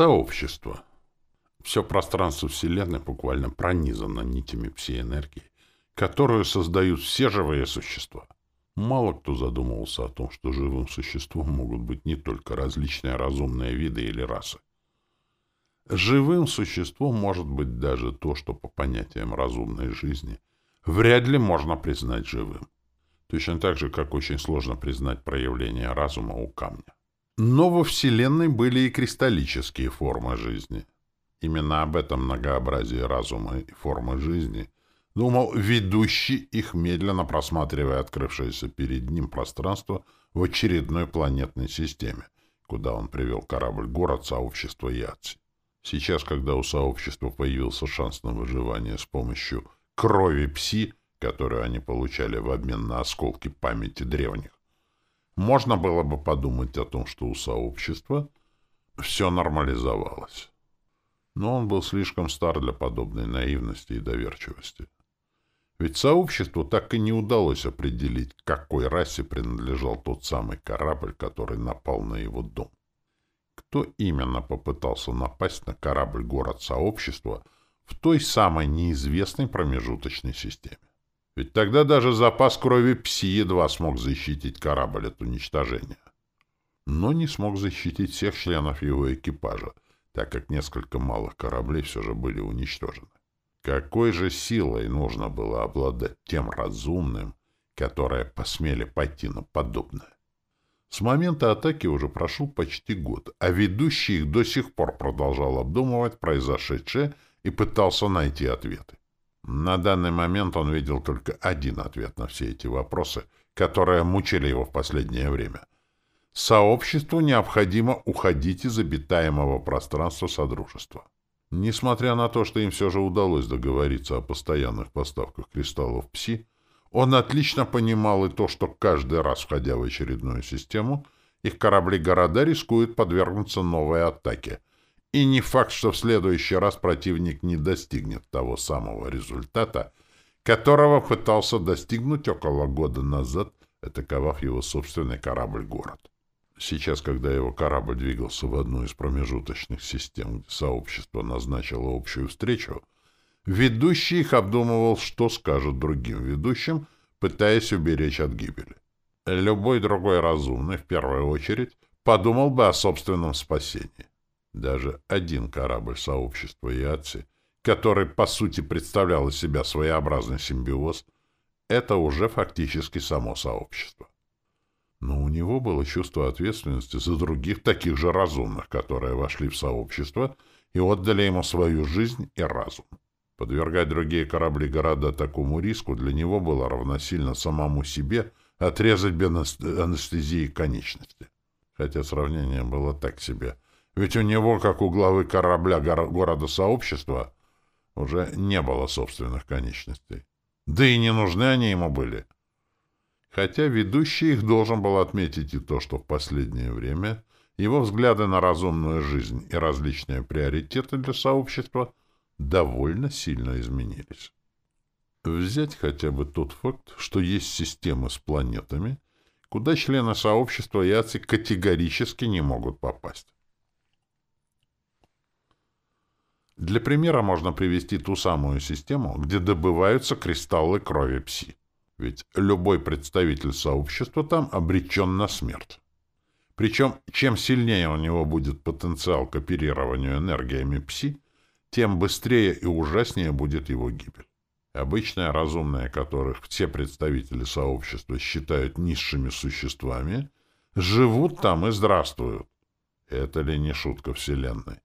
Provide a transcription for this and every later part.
Сообщество. Все пространство Вселенной буквально пронизано нитями пси-энергии, которую создают все живые существа. Мало кто задумывался о том, что живым существом могут быть не только различные разумные виды или расы. Живым существом может быть даже то, что по понятиям разумной жизни вряд ли можно признать живым. Точно так же, как очень сложно признать проявление разума у камня. Но во Вселенной были и кристаллические формы жизни. Именно об этом многообразии разума и формы жизни думал ведущий их, медленно просматривая открывшееся перед ним пространство в очередной планетной системе, куда он привел корабль-город сообщества Яци. Сейчас, когда у сообщества появился шанс на выживание с помощью крови пси, которую они получали в обмен на осколки памяти древних, можно было бы подумать о том, что у сообщества все нормализовалось. Но он был слишком стар для подобной наивности и доверчивости. Ведь сообществу так и не удалось определить, какой расе принадлежал тот самый корабль, который напал на его дом. Кто именно попытался напасть на корабль-город сообщества в той самой неизвестной промежуточной системе? Ведь тогда даже запас крови Пси едва смог защитить корабль от уничтожения. Но не смог защитить всех членов его экипажа, так как несколько малых кораблей все же были уничтожены. Какой же силой нужно было обладать тем разумным, которые посмели пойти на подобное? С момента атаки уже прошел почти год, а ведущий их до сих пор продолжал обдумывать произошедшее и пытался найти ответы. На данный момент он видел только один ответ на все эти вопросы, которые мучили его в последнее время. Сообществу необходимо уходить из обитаемого пространства Содружества. Несмотря на то, что им все же удалось договориться о постоянных поставках кристаллов ПСИ, он отлично понимал и то, что каждый раз, входя в очередную систему, их корабли-города рискуют подвергнуться новой атаке — и не факт, что в следующий раз противник не достигнет того самого результата, которого пытался достигнуть около года назад, атаковав его собственный корабль-город. Сейчас, когда его корабль двигался в одну из промежуточных систем, где сообщество назначило общую встречу, ведущий их обдумывал, что скажет другим ведущим, пытаясь уберечь от гибели. Любой другой разумный, в первую очередь, подумал бы о собственном спасении. Даже один корабль сообщества Яци, который, по сути, представлял из себя своеобразный симбиоз, это уже фактически само сообщество. Но у него было чувство ответственности за других таких же разумных, которые вошли в сообщество и отдали ему свою жизнь и разум. Подвергать другие корабли-города такому риску для него было равносильно самому себе отрезать без анестезии конечности. Хотя сравнение было так себе — ведь у него, как у главы корабля города-сообщества, уже не было собственных конечностей. Да и не нужны они ему были. Хотя ведущий их должен был отметить и то, что в последнее время его взгляды на разумную жизнь и различные приоритеты для сообщества довольно сильно изменились. Взять хотя бы тот факт, что есть системы с планетами, куда члены сообщества Яци категорически не могут попасть. Для примера можно привести ту самую систему, где добываются кристаллы крови пси. Ведь любой представитель сообщества там обречен на смерть. Причем, чем сильнее у него будет потенциал к оперированию энергиями пси, тем быстрее и ужаснее будет его гибель. Обычные разумные, которых все представители сообщества считают низшими существами, живут там и здравствуют. Это ли не шутка Вселенной?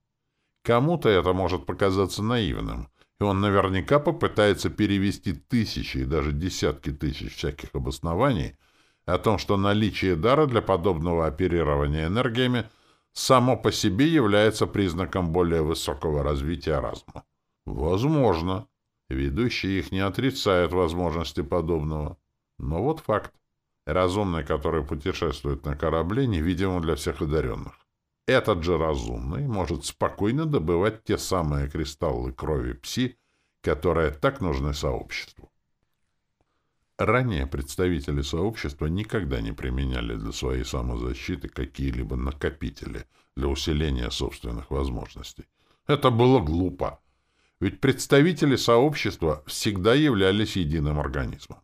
Кому-то это может показаться наивным, и он наверняка попытается перевести тысячи и даже десятки тысяч всяких обоснований о том, что наличие дара для подобного оперирования энергиями само по себе является признаком более высокого развития разума. Возможно. Ведущие их не отрицают возможности подобного. Но вот факт. Разумный, который путешествует на корабле, невидимо для всех одаренных. Этот же разумный может спокойно добывать те самые кристаллы крови пси, которые так нужны сообществу. Ранее представители сообщества никогда не применяли для своей самозащиты какие-либо накопители, для усиления собственных возможностей. Это было глупо. Ведь представители сообщества всегда являлись единым организмом.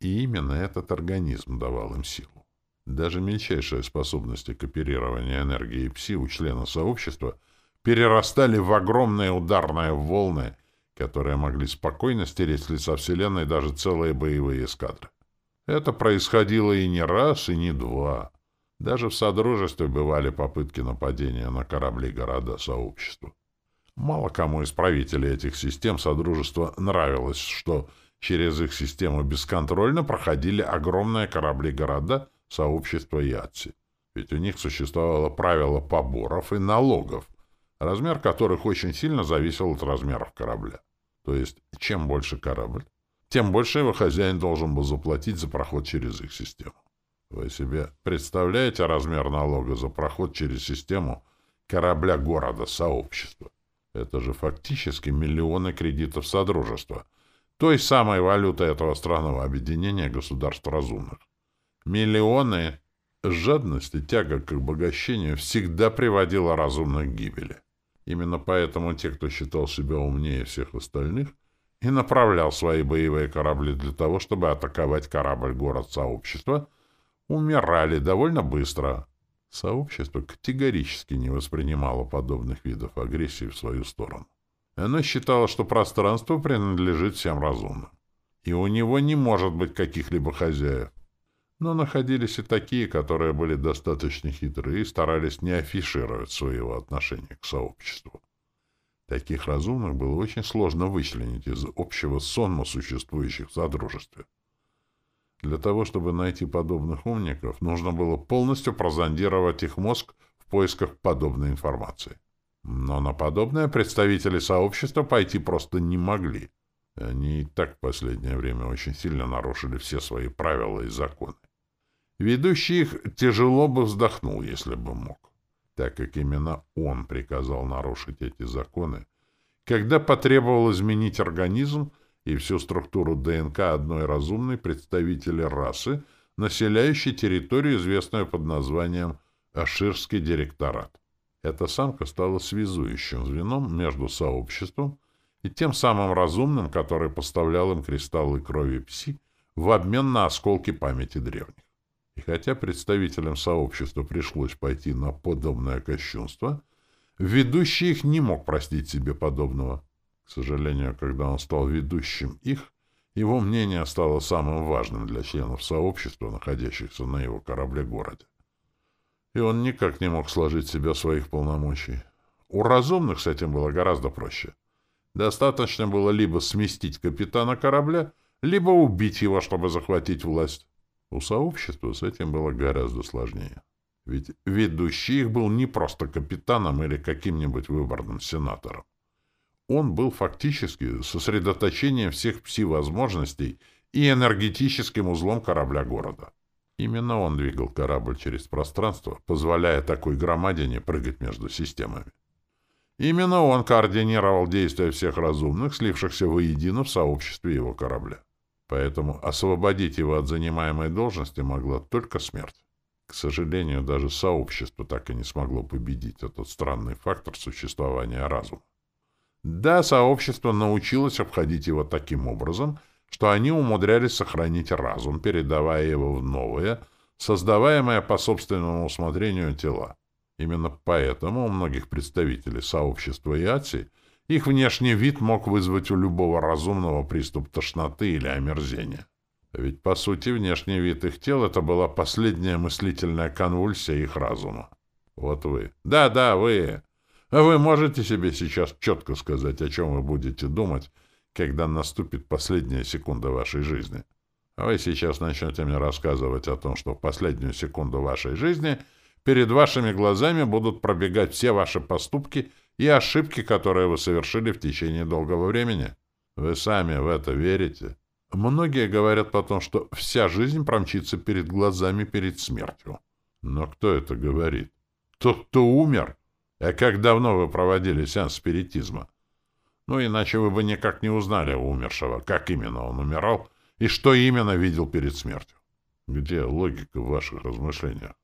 И именно этот организм давал им силу. Даже мельчайшие способности к оперированию энергии ПСИ у члена сообщества перерастали в огромные ударные волны, которые могли спокойно стереть с лица Вселенной даже целые боевые эскадры. Это происходило и не раз, и не два. Даже в Содружестве бывали попытки нападения на корабли города сообщества. Мало кому из правителей этих систем Содружества нравилось, что через их систему бесконтрольно проходили огромные корабли-города сообщества Ятси. Ведь у них существовало правило поборов и налогов, размер которых очень сильно зависел от размеров корабля. То есть, чем больше корабль, тем больше его хозяин должен был заплатить за проход через их систему. Вы себе представляете размер налога за проход через систему корабля города сообщества? Это же фактически миллионы кредитов Содружества, той самой валюты этого странного объединения государств разумных. Миллионы жадность и тяга к обогащению всегда приводила разумных к гибели. Именно поэтому те, кто считал себя умнее всех остальных, и направлял свои боевые корабли для того, чтобы атаковать корабль-город сообщества, умирали довольно быстро. Сообщество категорически не воспринимало подобных видов агрессии в свою сторону. Оно считало, что пространство принадлежит всем разумным, и у него не может быть каких-либо хозяев. Но находились и такие, которые были достаточно хитрые и старались не афишировать своего отношения к сообществу. Таких разумных было очень сложно вычленить из общего сонма существующих в Содружестве. Для того, чтобы найти подобных умников, нужно было полностью прозондировать их мозг в поисках подобной информации. Но на подобное представители сообщества пойти просто не могли. Они и так в последнее время очень сильно нарушили все свои правила и законы. Ведущий их тяжело бы вздохнул, если бы мог, так как именно он приказал нарушить эти законы, когда потребовал изменить организм, и всю структуру ДНК одной разумной представители расы, населяющей территорию, известную под названием Аширский директорат. Эта самка стала связующим звеном между сообществом и тем самым разумным, который поставлял им кристаллы крови пси в обмен на осколки памяти древних. И хотя представителям сообщества пришлось пойти на подобное кощунство, ведущий их не мог простить себе подобного. К сожалению, когда он стал ведущим их, его мнение стало самым важным для членов сообщества, находящихся на его корабле-городе. И он никак не мог сложить себя своих полномочий. У разумных с этим было гораздо проще. Достаточно было либо сместить капитана корабля, либо убить его, чтобы захватить власть. У сообщества с этим было гораздо сложнее. Ведь ведущий их был не просто капитаном или каким-нибудь выборным сенатором. Он был фактически сосредоточением всех пси-возможностей и энергетическим узлом корабля города. Именно он двигал корабль через пространство, позволяя такой громадине прыгать между системами. Именно он координировал действия всех разумных, слившихся воедино в сообществе его корабля. Поэтому освободить его от занимаемой должности могла только смерть. К сожалению, даже сообщество так и не смогло победить этот странный фактор существования разума. Да, сообщество научилось обходить его таким образом, что они умудрялись сохранить разум, передавая его в новые, создаваемые по собственному усмотрению тела. Именно поэтому у многих представителей сообщества Иати их внешний вид мог вызвать у любого разумного приступ тошноты или омерзения. Ведь, по сути, внешний вид их тел — это была последняя мыслительная конвульсия их разума. Вот вы. Да-да, вы. А вы можете себе сейчас четко сказать, о чем вы будете думать, когда наступит последняя секунда вашей жизни? А вы сейчас начнете мне рассказывать о том, что в последнюю секунду вашей жизни перед вашими глазами будут пробегать все ваши поступки и ошибки, которые вы совершили в течение долгого времени. Вы сами в это верите? Многие говорят потом, что вся жизнь промчится перед глазами перед смертью. Но кто это говорит? Тот, кто умер? А как давно вы проводили сеанс спиритизма? Ну, иначе вы бы никак не узнали умершего, как именно он умирал и что именно видел перед смертью. Где логика в ваших размышлениях?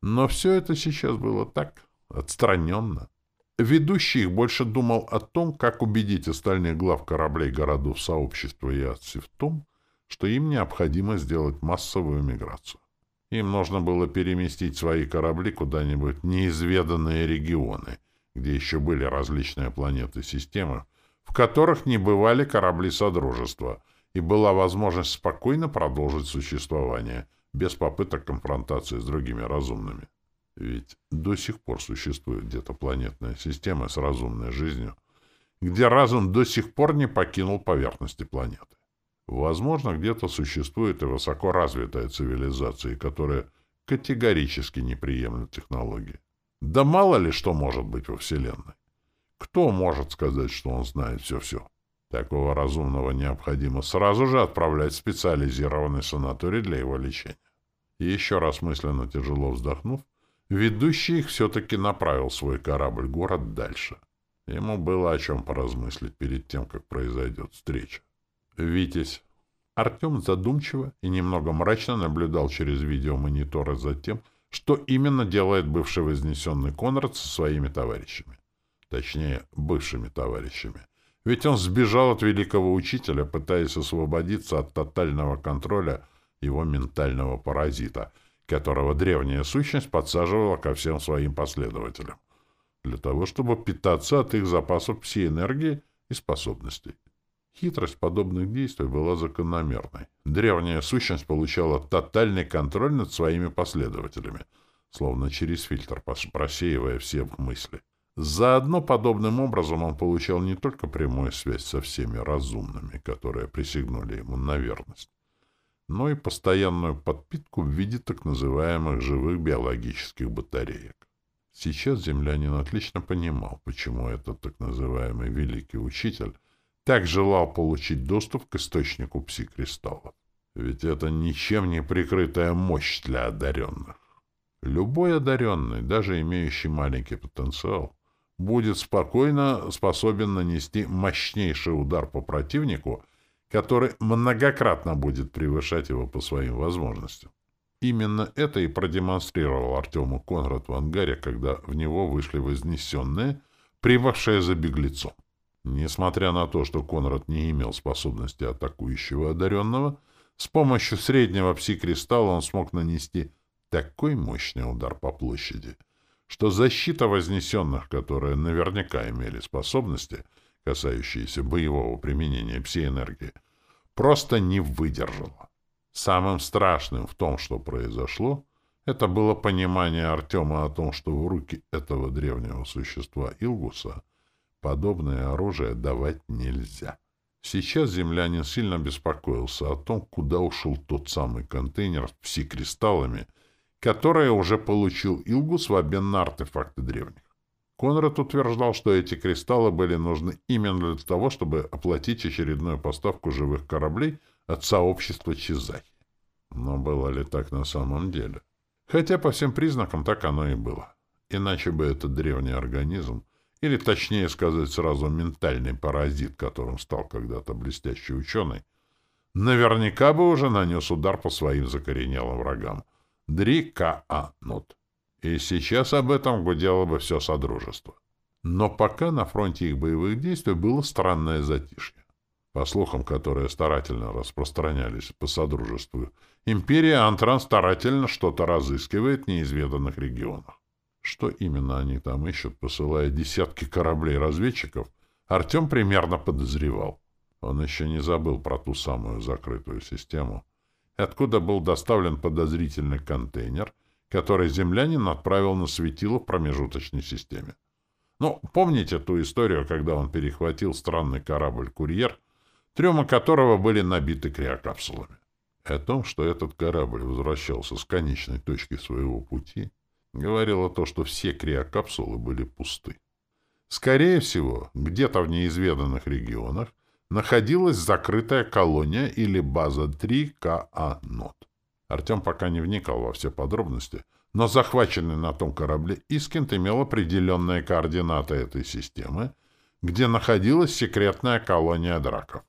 Но все это сейчас было так отстраненно. Ведущий их больше думал о том, как убедить остальных глав кораблей городов сообщества Яци в том, что им необходимо сделать массовую миграцию. Им нужно было переместить свои корабли куда-нибудь в неизведанные регионы, где еще были различные планеты системы, в которых не бывали корабли Содружества, и была возможность спокойно продолжить существование, без попыток конфронтации с другими разумными. Ведь до сих пор существует где-то планетная система с разумной жизнью, где разум до сих пор не покинул поверхности планеты. Возможно, где-то существует и высокоразвитая цивилизация, которая категорически не приемлет технологии. Да мало ли что может быть во Вселенной. Кто может сказать, что он знает все-все? Такого разумного необходимо сразу же отправлять в специализированный санаторий для его лечения. И еще раз мысленно тяжело вздохнув, ведущий их все-таки направил свой корабль-город дальше. Ему было о чем поразмыслить перед тем, как произойдет встреча. «Витязь». Артем задумчиво и немного мрачно наблюдал через видеомониторы за тем, что именно делает бывший вознесенный Конрад со своими товарищами. Точнее, бывшими товарищами. Ведь он сбежал от великого учителя, пытаясь освободиться от тотального контроля его ментального паразита, которого древняя сущность подсаживала ко всем своим последователям, для того, чтобы питаться от их запасов пси-энергии и способностей. Хитрость подобных действий была закономерной. Древняя сущность получала тотальный контроль над своими последователями, словно через фильтр просеивая все мысли. Заодно подобным образом он получал не только прямую связь со всеми разумными, которые присягнули ему на верность, но и постоянную подпитку в виде так называемых живых биологических батареек. Сейчас землянин отлично понимал, почему этот так называемый великий учитель так желал получить доступ к источнику пси-кристаллов. Ведь это ничем не прикрытая мощь для одаренных. Любой одаренный, даже имеющий маленький потенциал, будет спокойно способен нанести мощнейший удар по противнику, который многократно будет превышать его по своим возможностям. Именно это и продемонстрировал Артему Конрад в ангаре, когда в него вышли вознесенные, прибывшие за беглецом. Несмотря на то, что Конрад не имел способности атакующего одаренного, с помощью среднего пси-кристалла он смог нанести такой мощный удар по площади, что защита вознесенных, которые наверняка имели способности, касающиеся боевого применения пси-энергии, просто не выдержала. Самым страшным в том, что произошло, это было понимание Артема о том, что в руки этого древнего существа Илгуса — Подобное оружие давать нельзя. Сейчас землянин сильно беспокоился о том, куда ушел тот самый контейнер с пси-кристаллами, который уже получил Илгус в обмен на артефакты древних. Конрад утверждал, что эти кристаллы были нужны именно для того, чтобы оплатить очередную поставку живых кораблей от сообщества Чизахи. Но было ли так на самом деле? Хотя по всем признакам так оно и было. Иначе бы этот древний организм или, точнее сказать, сразу ментальный паразит, которым стал когда-то блестящий ученый, наверняка бы уже нанес удар по своим закоренелым врагам. Дри-Ка-А-Нот. И сейчас об этом гудело бы все Содружество. Но пока на фронте их боевых действий было странное затишье. По слухам, которые старательно распространялись по Содружеству, империя Антран старательно что-то разыскивает в неизведанных регионах. Что именно они там ищут, посылая десятки кораблей-разведчиков, Артем примерно подозревал. Он еще не забыл про ту самую закрытую систему, откуда был доставлен подозрительный контейнер, который землянин отправил на светило в промежуточной системе. Ну, помните ту историю, когда он перехватил странный корабль-курьер, трюмы которого были набиты криокапсулами? О том, что этот корабль возвращался с конечной точки своего пути, говорило то, что все криокапсулы были пусты. Скорее всего, где-то в неизведанных регионах находилась закрытая колония или база 3КА НОТ. Артем пока не вникал во все подробности, но захваченный на том корабле Искент имел определенные координаты этой системы, где находилась секретная колония драков.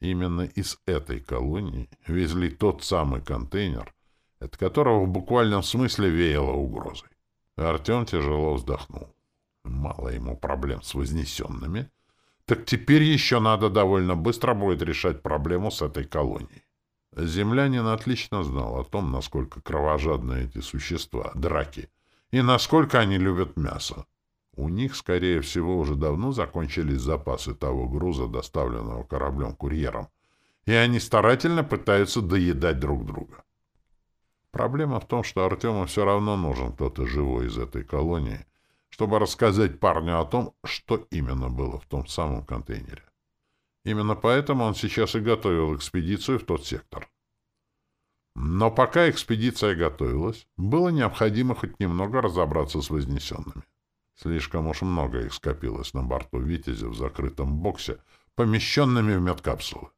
Именно из этой колонии везли тот самый контейнер, от которого в буквальном смысле веяло угрозой. Артем тяжело вздохнул. Мало ему проблем с вознесенными, так теперь еще надо довольно быстро будет решать проблему с этой колонией. Землянин отлично знал о том, насколько кровожадны эти существа, драки, и насколько они любят мясо. У них, скорее всего, уже давно закончились запасы того груза, доставленного кораблем-курьером, и они старательно пытаются доедать друг друга. Проблема в том, что Артему все равно нужен кто-то живой из этой колонии, чтобы рассказать парню о том, что именно было в том самом контейнере. Именно поэтому он сейчас и готовил экспедицию в тот сектор. Но пока экспедиция готовилась, было необходимо хоть немного разобраться с вознесенными. Слишком уж много их скопилось на борту «Витязя» в закрытом боксе, помещенными в медкапсулы.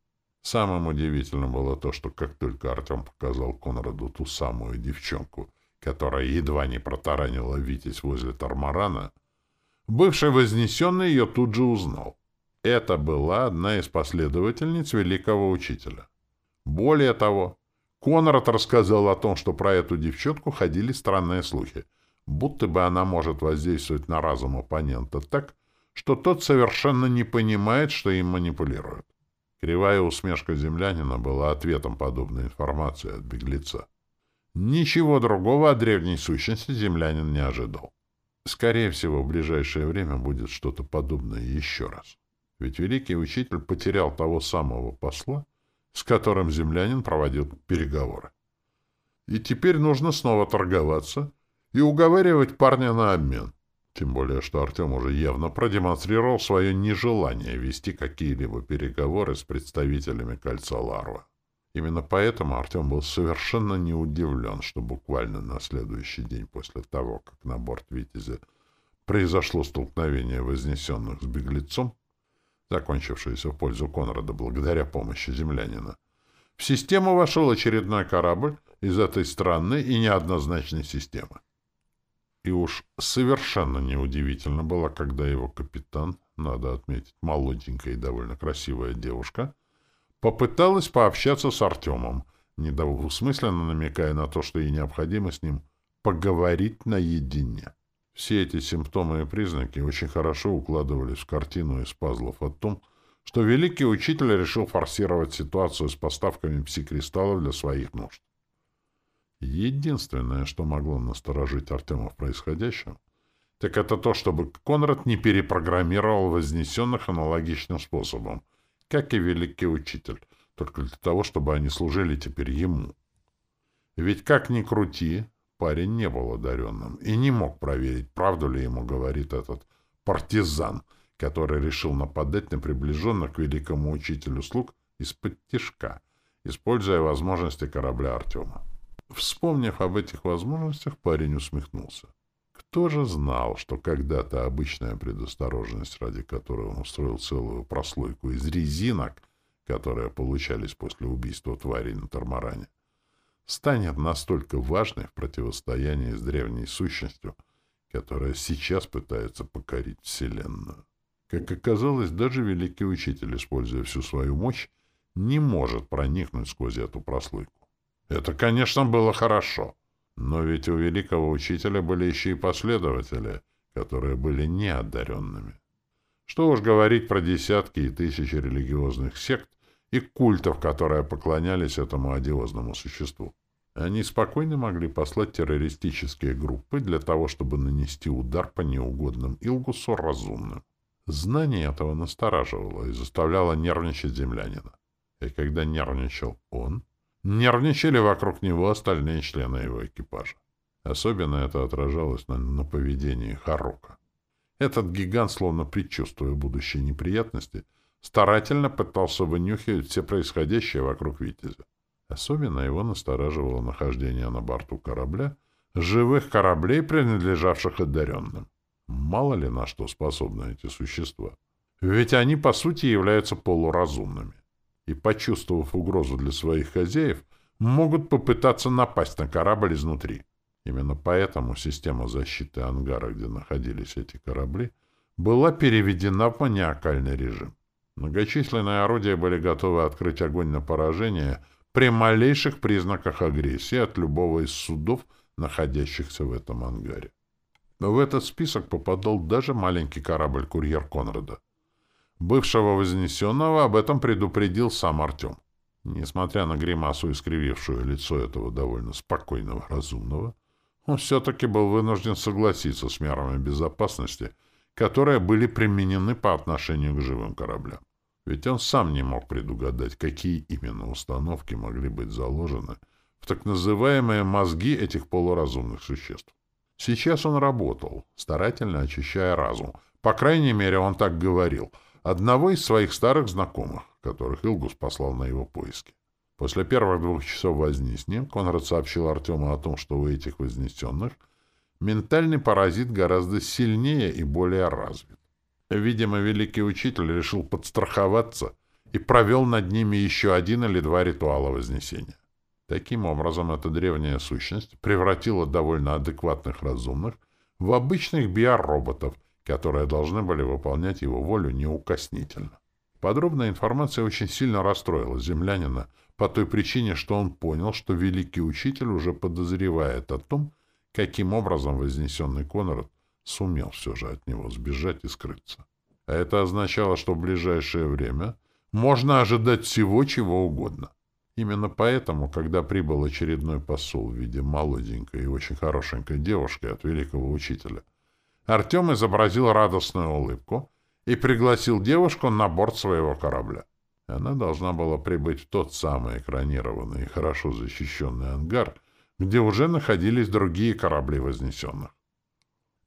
Самым удивительным было то, что как только Артем показал Конраду ту самую девчонку, которая едва не протаранила Витязь возле Тормарана, бывший вознесенный ее тут же узнал. Это была одна из последовательниц великого учителя. Более того, Конрад рассказал о том, что про эту девчонку ходили странные слухи, будто бы она может воздействовать на разум оппонента так, что тот совершенно не понимает, что им манипулируют. Кривая усмешка землянина была ответом подобной информации от беглеца. Ничего другого от древней сущности землянин не ожидал. Скорее всего, в ближайшее время будет что-то подобное еще раз. Ведь великий учитель потерял того самого посла, с которым землянин проводил переговоры. И теперь нужно снова торговаться и уговаривать парня на обмен. Тем более, что Артем уже явно продемонстрировал свое нежелание вести какие-либо переговоры с представителями кольца Ларва. Именно поэтому Артем был совершенно не удивлен, что буквально на следующий день после того, как на борт «Витязя» произошло столкновение вознесенных с беглецом, закончившееся в пользу Конрада благодаря помощи землянина, в систему вошел очередной корабль из этой странной и неоднозначной системы. И уж совершенно неудивительно было, когда его капитан, надо отметить, молоденькая и довольно красивая девушка, попыталась пообщаться с Артемом, недвусмысленно намекая на то, что ей необходимо с ним поговорить наедине. Все эти симптомы и признаки очень хорошо укладывались в картину из пазлов о том, что великий учитель решил форсировать ситуацию с поставками псикристаллов для своих нужд. Единственное, что могло насторожить Артема в происходящем, так это то, чтобы Конрад не перепрограммировал вознесенных аналогичным способом, как и великий учитель, только для того, чтобы они служили теперь ему. Ведь как ни крути, парень не был одаренным и не мог проверить, правду ли ему говорит этот партизан, который решил нападать на приближенных к великому учителю слуг из-под тишка, используя возможности корабля Артема. Вспомнив об этих возможностях, парень усмехнулся. Кто же знал, что когда-то обычная предосторожность, ради которой он устроил целую прослойку из резинок, которые получались после убийства тварей на Тормаране, станет настолько важной в противостоянии с древней сущностью, которая сейчас пытается покорить Вселенную. Как оказалось, даже великий учитель, используя всю свою мощь, не может проникнуть сквозь эту прослойку. Это, конечно, было хорошо. Но ведь у великого учителя были еще и последователи, которые были неодаренными. Что уж говорить про десятки и тысячи религиозных сект и культов, которые поклонялись этому одиозному существу. Они спокойно могли послать террористические группы для того, чтобы нанести удар по неугодным Илгусу разумным. Знание этого настораживало и заставляло нервничать землянина. И когда нервничал он, Нервничали вокруг него остальные члены его экипажа. Особенно это отражалось на, на поведении Харука. Этот гигант, словно предчувствуя будущие неприятности, старательно пытался вынюхивать все происходящее вокруг Витязя. Особенно его настораживало нахождение на борту корабля живых кораблей, принадлежавших одаренным. Мало ли на что способны эти существа. Ведь они, по сути, являются полуразумными и, почувствовав угрозу для своих хозяев, могут попытаться напасть на корабль изнутри. Именно поэтому система защиты ангара, где находились эти корабли, была переведена в маниакальный режим. Многочисленные орудия были готовы открыть огонь на поражение при малейших признаках агрессии от любого из судов, находящихся в этом ангаре. Но в этот список попадал даже маленький корабль-курьер Конрада. Бывшего вознесенного об этом предупредил сам Артем. Несмотря на гримасу, искривившую лицо этого довольно спокойного, разумного, он все-таки был вынужден согласиться с мерами безопасности, которые были применены по отношению к живым кораблям. Ведь он сам не мог предугадать, какие именно установки могли быть заложены в так называемые мозги этих полуразумных существ. Сейчас он работал, старательно очищая разум. По крайней мере, он так говорил. Одного из своих старых знакомых, которых Илгус послал на его поиски. После первых двух часов возни с ним Конрад сообщил Артему о том, что у этих вознесенных ментальный паразит гораздо сильнее и более развит. Видимо, великий учитель решил подстраховаться и провел над ними еще один или два ритуала Вознесения. Таким образом, эта древняя сущность превратила довольно адекватных разумных в обычных биороботов, которые должны были выполнять его волю неукоснительно. Подробная информация очень сильно расстроила землянина по той причине, что он понял, что великий учитель уже подозревает о том, каким образом вознесенный Конрад сумел все же от него сбежать и скрыться. А это означало, что в ближайшее время можно ожидать всего, чего угодно. Именно поэтому, когда прибыл очередной посол в виде молоденькой и очень хорошенькой девушки от великого учителя, Артем изобразил радостную улыбку и пригласил девушку на борт своего корабля. Она должна была прибыть в тот самый экранированный и хорошо защищенный ангар, где уже находились другие корабли вознесенных.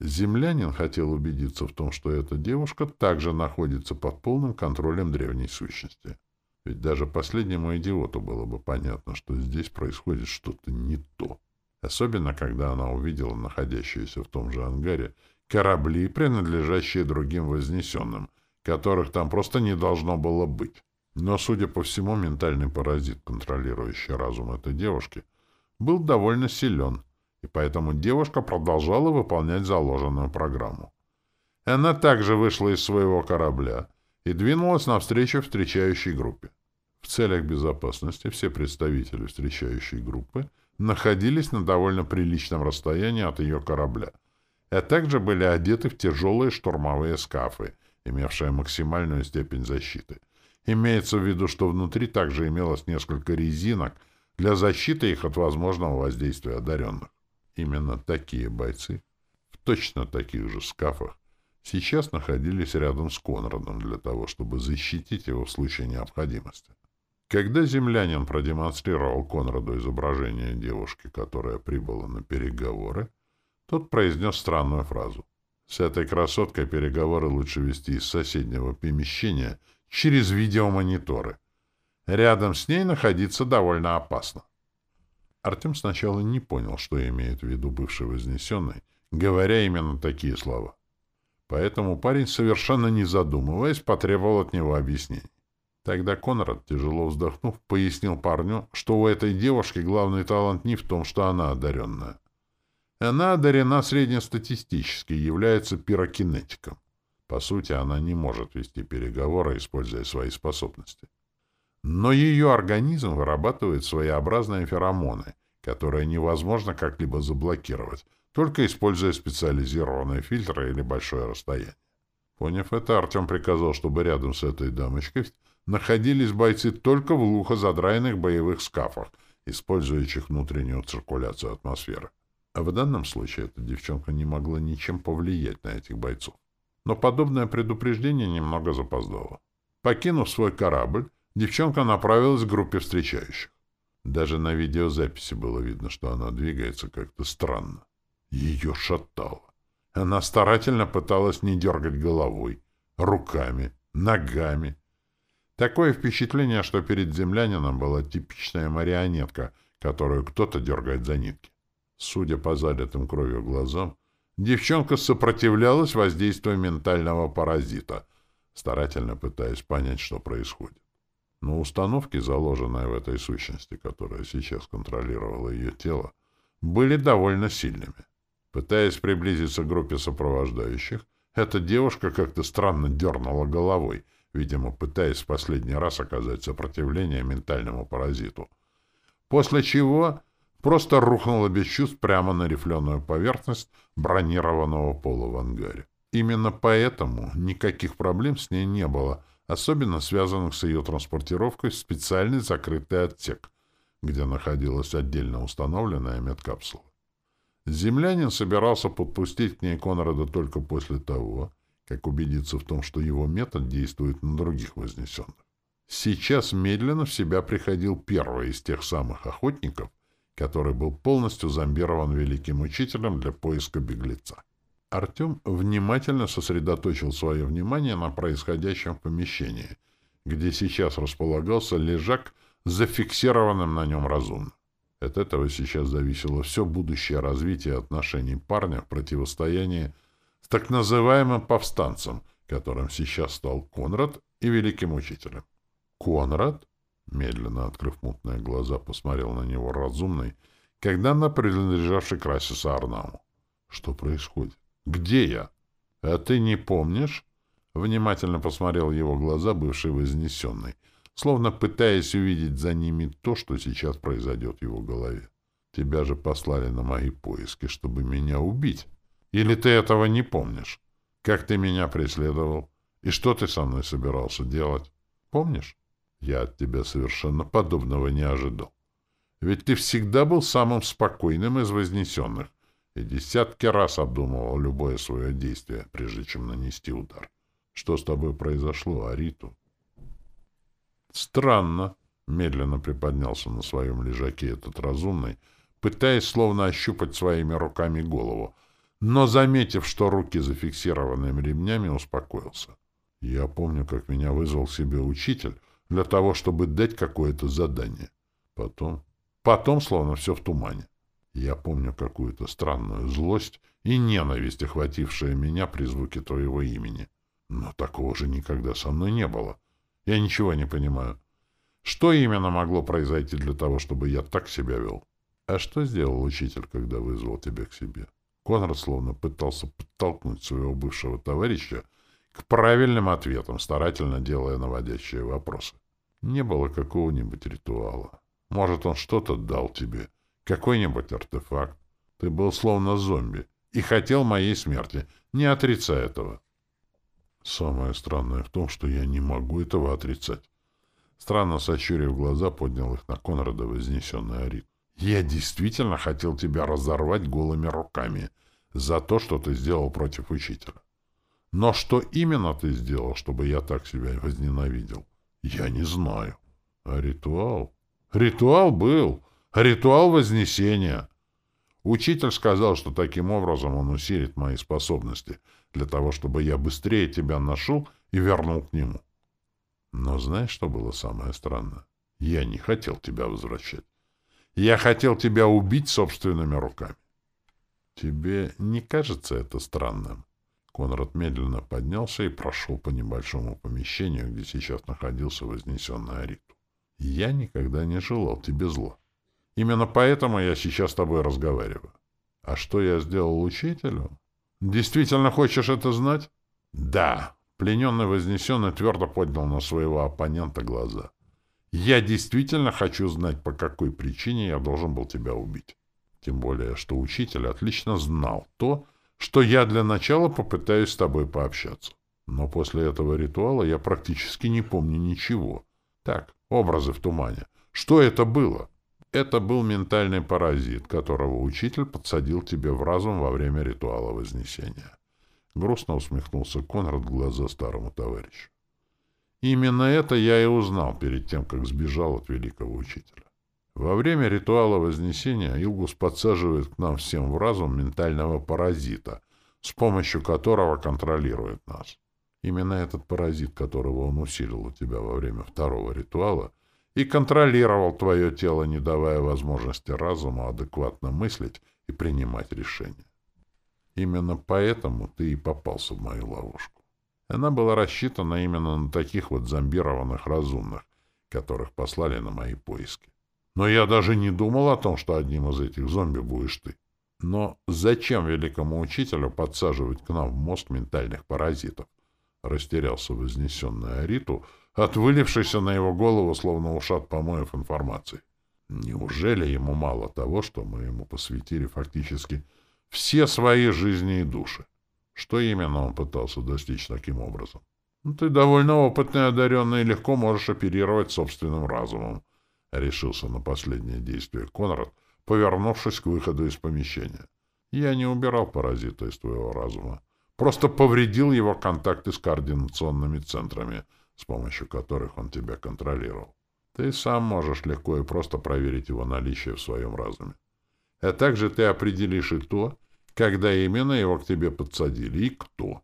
Землянин хотел убедиться в том, что эта девушка также находится под полным контролем древней сущности. Ведь даже последнему идиоту было бы понятно, что здесь происходит что-то не то. Особенно, когда она увидела находящиеся в том же ангаре корабли, принадлежащие другим вознесенным, которых там просто не должно было быть. Но, судя по всему, ментальный паразит, контролирующий разум этой девушки, был довольно силен — и поэтому девушка продолжала выполнять заложенную программу. Она также вышла из своего корабля и двинулась навстречу встречающей группе. В целях безопасности все представители встречающей группы находились на довольно приличном расстоянии от ее корабля, а также были одеты в тяжелые штурмовые скафы, имевшие максимальную степень защиты. Имеется в виду, что внутри также имелось несколько резинок для защиты их от возможного воздействия одаренных. Именно такие бойцы в точно таких же скафах сейчас находились рядом с Конрадом для того, чтобы защитить его в случае необходимости. Когда землянин продемонстрировал Конраду изображение девушки, которая прибыла на переговоры, тот произнес странную фразу. С этой красоткой переговоры лучше вести из соседнего помещения через видеомониторы. Рядом с ней находиться довольно опасно. Артем сначала не понял, что имеет в виду бывший вознесенный, говоря именно такие слова. Поэтому парень, совершенно не задумываясь, потребовал от него объяснений. Тогда Конрад, тяжело вздохнув, пояснил парню, что у этой девушки главный талант не в том, что она одаренная. Она одарена среднестатистически, является пирокинетиком. По сути, она не может вести переговоры, используя свои способности. Но ее организм вырабатывает своеобразные феромоны, которые невозможно как-либо заблокировать, только используя специализированные фильтры или большое расстояние. Поняв это, Артем приказал, чтобы рядом с этой дамочкой находились бойцы только в глухо задраенных боевых скафах, использующих внутреннюю циркуляцию атмосферы. А в данном случае эта девчонка не могла ничем повлиять на этих бойцов. Но подобное предупреждение немного запоздало. Покинув свой корабль, девчонка направилась к группе встречающих. Даже на видеозаписи было видно, что она двигается как-то странно. Ее шатало. Она старательно пыталась не дергать головой, руками, ногами. Такое впечатление, что перед землянином была типичная марионетка, которую кто-то дергает за нитки. Судя по залитым кровью глазам, девчонка сопротивлялась воздействию ментального паразита, старательно пытаясь понять, что происходит. Но установки, заложенные в этой сущности, которая сейчас контролировала ее тело, были довольно сильными. Пытаясь приблизиться к группе сопровождающих, эта девушка как-то странно дернула головой, видимо, пытаясь в последний раз оказать сопротивление ментальному паразиту. После чего просто рухнула без чувств прямо на рифленую поверхность бронированного пола в ангаре. Именно поэтому никаких проблем с ней не было, особенно связанных с ее транспортировкой в специальный закрытый отсек, где находилась отдельно установленная медкапсула. Землянин собирался подпустить к ней Конрада только после того, как убедиться в том, что его метод действует на других вознесенных. Сейчас медленно в себя приходил первый из тех самых охотников, который был полностью зомбирован великим учителем для поиска беглеца. Артем внимательно сосредоточил свое внимание на происходящем в помещении, где сейчас располагался лежак зафиксированным на нем разумным. От этого сейчас зависело все будущее развитие отношений парня в противостоянии с так называемым повстанцем, которым сейчас стал Конрад и великим учителем. «Конрад?» — медленно открыв мутные глаза, посмотрел на него разумный, когда на принадлежавший к расе Саарнаму. «Что происходит? Где я? А ты не помнишь?» Внимательно посмотрел его глаза бывший вознесенный, словно пытаясь увидеть за ними то, что сейчас произойдет в его голове. «Тебя же послали на мои поиски, чтобы меня убить. Или ты этого не помнишь? Как ты меня преследовал? И что ты со мной собирался делать? Помнишь?» Я от тебя совершенно подобного не ожидал. Ведь ты всегда был самым спокойным из вознесенных и десятки раз обдумывал любое свое действие, прежде чем нанести удар. Что с тобой произошло, Ариту? Странно, — медленно приподнялся на своем лежаке этот разумный, пытаясь словно ощупать своими руками голову, но, заметив, что руки зафиксированы ремнями, успокоился. Я помню, как меня вызвал себе учитель, для того, чтобы дать какое-то задание. Потом... Потом словно все в тумане. Я помню какую-то странную злость и ненависть, охватившая меня при звуке твоего имени. Но такого же никогда со мной не было. Я ничего не понимаю. Что именно могло произойти для того, чтобы я так себя вел? А что сделал учитель, когда вызвал тебя к себе? Конрад словно пытался подтолкнуть своего бывшего товарища к правильным ответам, старательно делая наводящие вопросы. Не было какого-нибудь ритуала. Может, он что-то дал тебе, какой-нибудь артефакт. Ты был словно зомби и хотел моей смерти. Не отрицай этого. Самое странное в том, что я не могу этого отрицать. Странно сощурив глаза, поднял их на Конрада вознесенный Арит. Я действительно хотел тебя разорвать голыми руками за то, что ты сделал против учителя. Но что именно ты сделал, чтобы я так себя возненавидел? Я не знаю. А ритуал? Ритуал был. Ритуал Вознесения. Учитель сказал, что таким образом он усилит мои способности, для того, чтобы я быстрее тебя нашел и вернул к нему. Но знаешь, что было самое странное? Я не хотел тебя возвращать. Я хотел тебя убить собственными руками. Тебе не кажется это странным? Конрад медленно поднялся и прошел по небольшому помещению, где сейчас находился вознесенный Ариту. «Я никогда не желал тебе зла. Именно поэтому я сейчас с тобой разговариваю. А что я сделал учителю? Действительно хочешь это знать?» «Да». Плененный вознесенный твердо поднял на своего оппонента глаза. «Я действительно хочу знать, по какой причине я должен был тебя убить. Тем более, что учитель отлично знал то, что я для начала попытаюсь с тобой пообщаться. Но после этого ритуала я практически не помню ничего. Так, образы в тумане. Что это было? Это был ментальный паразит, которого учитель подсадил тебе в разум во время ритуала Вознесения. Грустно усмехнулся Конрад в глаза старому товарищу. Именно это я и узнал перед тем, как сбежал от великого учителя. Во время ритуала Вознесения Илгус подсаживает к нам всем в разум ментального паразита, с помощью которого контролирует нас. Именно этот паразит, которого он усилил у тебя во время второго ритуала, и контролировал твое тело, не давая возможности разуму адекватно мыслить и принимать решения. Именно поэтому ты и попался в мою ловушку. Она была рассчитана именно на таких вот зомбированных разумных, которых послали на мои поиски. Но я даже не думал о том, что одним из этих зомби будешь ты. Но зачем великому учителю подсаживать к нам в мозг ментальных паразитов? Растерялся вознесенный Ариту, от вылившейся на его голову, словно ушат помоев информации. Неужели ему мало того, что мы ему посвятили фактически все свои жизни и души? Что именно он пытался достичь таким образом? Ну, ты довольно опытный, одаренный, и легко можешь оперировать собственным разумом. Решился на последнее действие Конрад, повернувшись к выходу из помещения. Я не убирал паразита из твоего разума. Просто повредил его контакты с координационными центрами, с помощью которых он тебя контролировал. Ты сам можешь легко и просто проверить его наличие в своем разуме. А также ты определишь и то, когда именно его к тебе подсадили и кто.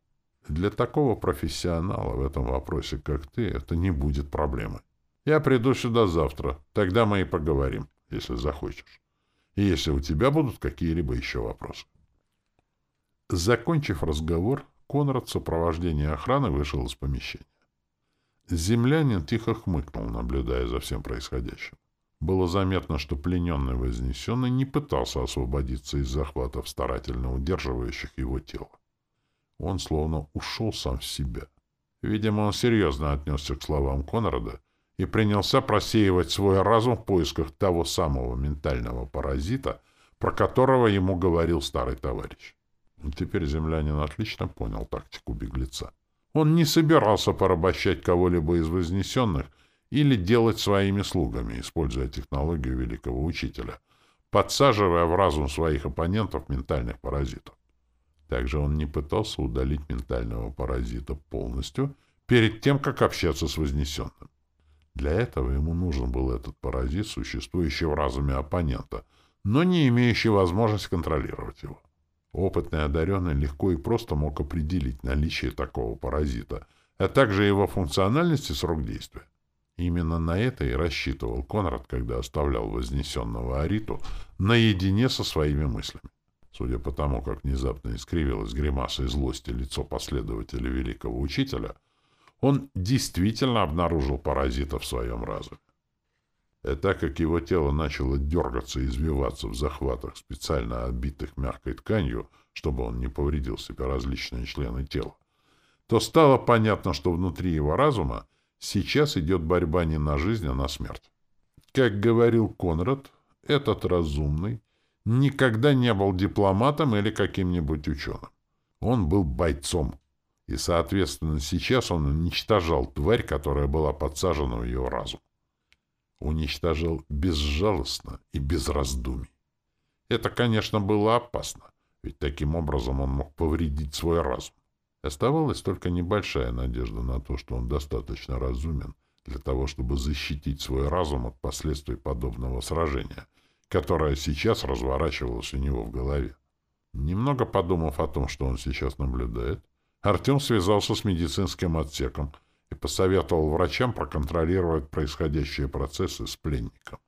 Для такого профессионала в этом вопросе, как ты, это не будет проблемой. Я приду сюда завтра, тогда мы и поговорим, если захочешь. И если у тебя будут какие-либо еще вопросы. Закончив разговор, Конрад в сопровождении охраны вышел из помещения. Землянин тихо хмыкнул, наблюдая за всем происходящим. Было заметно, что плененный вознесенный не пытался освободиться из захватов, старательно удерживающих его тело. Он словно ушел сам в себя. Видимо, он серьезно отнесся к словам Конрада и принялся просеивать свой разум в поисках того самого ментального паразита, про которого ему говорил старый товарищ. Теперь землянин отлично понял тактику беглеца. Он не собирался порабощать кого-либо из вознесенных или делать своими слугами, используя технологию великого учителя, подсаживая в разум своих оппонентов ментальных паразитов. Также он не пытался удалить ментального паразита полностью перед тем, как общаться с вознесенным. Для этого ему нужен был этот паразит, существующий в разуме оппонента, но не имеющий возможности контролировать его. Опытный одаренный легко и просто мог определить наличие такого паразита, а также его функциональность и срок действия. Именно на это и рассчитывал Конрад, когда оставлял вознесенного Ариту наедине со своими мыслями. Судя по тому, как внезапно искривилось гримасой злости лицо последователя великого учителя, он действительно обнаружил паразита в своем разуме. И так как его тело начало дергаться и извиваться в захватах, специально оббитых мягкой тканью, чтобы он не повредил себе различные члены тела, то стало понятно, что внутри его разума сейчас идет борьба не на жизнь, а на смерть. Как говорил Конрад, этот разумный никогда не был дипломатом или каким-нибудь ученым. Он был бойцом, и, соответственно, сейчас он уничтожал тварь, которая была подсажена в его разум уничтожил безжалостно и без раздумий. Это, конечно, было опасно, ведь таким образом он мог повредить свой разум. Оставалась только небольшая надежда на то, что он достаточно разумен для того, чтобы защитить свой разум от последствий подобного сражения, которое сейчас разворачивалось у него в голове. Немного подумав о том, что он сейчас наблюдает, Артем связался с медицинским отсеком — и посоветовал врачам проконтролировать происходящие процессы с пленником.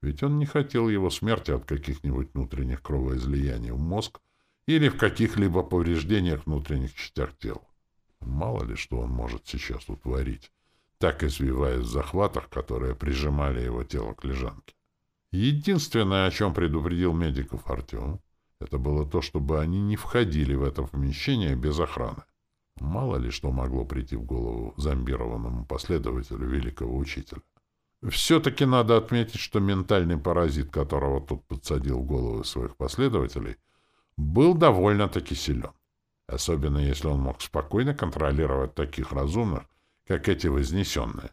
Ведь он не хотел его смерти от каких-нибудь внутренних кровоизлияний в мозг или в каких-либо повреждениях внутренних частях тела. Мало ли, что он может сейчас утворить, так извиваясь в захватах, которые прижимали его тело к лежанке. Единственное, о чем предупредил медиков Артем, это было то, чтобы они не входили в это помещение без охраны. Мало ли что могло прийти в голову зомбированному последователю великого учителя. Все-таки надо отметить, что ментальный паразит, которого тут подсадил в головы своих последователей, был довольно-таки силен. Особенно если он мог спокойно контролировать таких разумных, как эти вознесенные.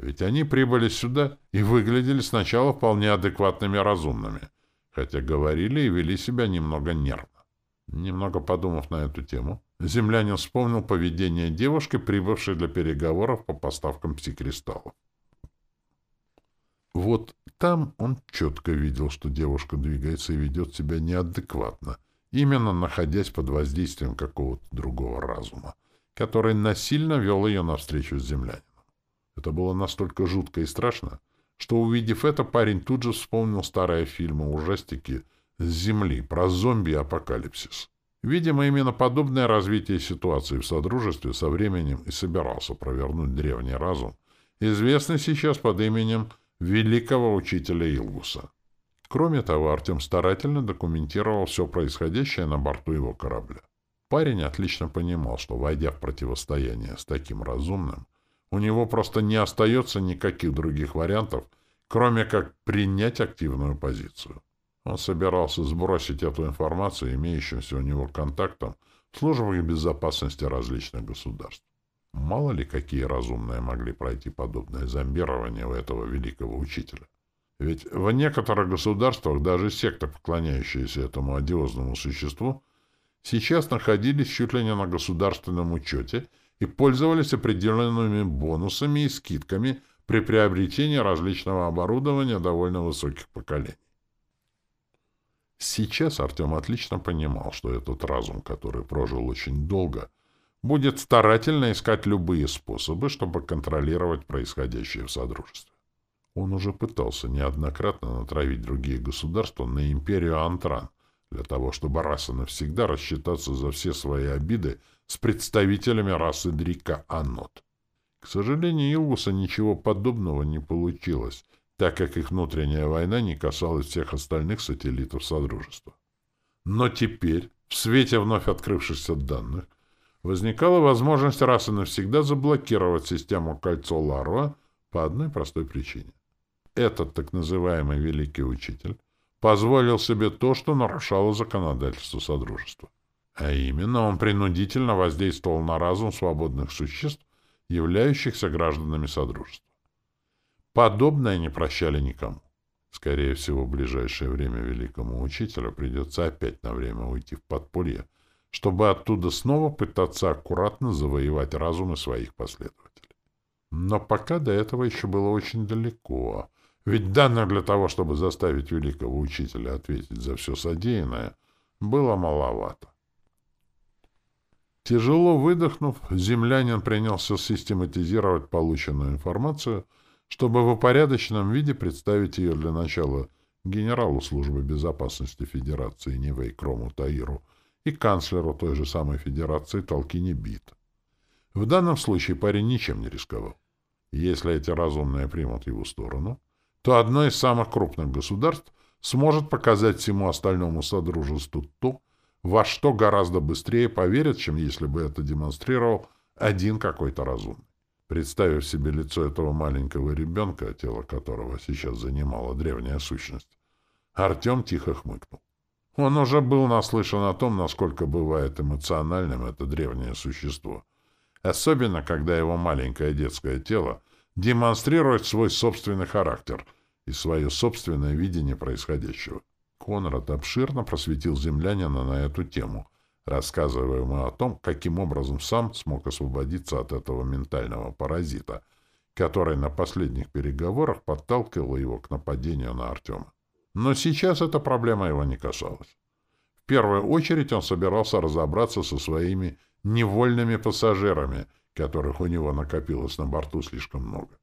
Ведь они прибыли сюда и выглядели сначала вполне адекватными разумными, хотя говорили и вели себя немного нервно. Немного подумав на эту тему, землянин вспомнил поведение девушки, прибывшей для переговоров по поставкам псикристаллов. Вот там он четко видел, что девушка двигается и ведет себя неадекватно, именно находясь под воздействием какого-то другого разума, который насильно вел ее навстречу с землянином. Это было настолько жутко и страшно, что, увидев это, парень тут же вспомнил старые фильмы ужастики с Земли про зомби-апокалипсис. Видимо, именно подобное развитие ситуации в Содружестве со временем и собирался провернуть древний разум, известный сейчас под именем Великого Учителя Илгуса. Кроме того, Артем старательно документировал все происходящее на борту его корабля. Парень отлично понимал, что, войдя в противостояние с таким разумным, у него просто не остается никаких других вариантов, кроме как принять активную позицию. Он собирался сбросить эту информацию имеющимся у него контактам в службах безопасности различных государств. Мало ли, какие разумные могли пройти подобное зомбирование у этого великого учителя. Ведь в некоторых государствах даже секты, поклоняющиеся этому одиозному существу, сейчас находились чуть ли не на государственном учете и пользовались определенными бонусами и скидками при приобретении различного оборудования довольно высоких поколений. Сейчас Артем отлично понимал, что этот разум, который прожил очень долго, будет старательно искать любые способы, чтобы контролировать происходящее в Содружестве. Он уже пытался неоднократно натравить другие государства на империю Антран, для того, чтобы раз и навсегда рассчитаться за все свои обиды с представителями расы Дрика Анот. К сожалению, Илгуса ничего подобного не получилось, так как их внутренняя война не касалась всех остальных сателлитов Содружества. Но теперь, в свете вновь открывшихся данных, возникала возможность раз и навсегда заблокировать систему кольцо Ларва по одной простой причине. Этот так называемый Великий Учитель позволил себе то, что нарушало законодательство Содружества. А именно, он принудительно воздействовал на разум свободных существ, являющихся гражданами Содружества. Подобное не прощали никому. Скорее всего, в ближайшее время великому учителю придется опять на время уйти в подполье, чтобы оттуда снова пытаться аккуратно завоевать разумы своих последователей. Но пока до этого еще было очень далеко, ведь данных для того, чтобы заставить великого учителя ответить за все содеянное, было маловато. Тяжело выдохнув, землянин принялся систематизировать полученную информацию, чтобы в упорядоченном виде представить ее для начала генералу службы безопасности Федерации Нивей Крому Таиру и канцлеру той же самой Федерации Толкини Бит. В данном случае парень ничем не рисковал. Если эти разумные примут его сторону, то одно из самых крупных государств сможет показать всему остальному содружеству то, во что гораздо быстрее поверят, чем если бы это демонстрировал один какой-то разумный. Представив себе лицо этого маленького ребенка, тело которого сейчас занимала древняя сущность, Артем тихо хмыкнул. Он уже был наслышан о том, насколько бывает эмоциональным это древнее существо, особенно когда его маленькое детское тело демонстрирует свой собственный характер и свое собственное видение происходящего. Конрад обширно просветил землянина на эту тему, рассказывая ему о том, каким образом сам смог освободиться от этого ментального паразита, который на последних переговорах подталкивал его к нападению на Артема. Но сейчас эта проблема его не касалась. В первую очередь он собирался разобраться со своими невольными пассажирами, которых у него накопилось на борту слишком много.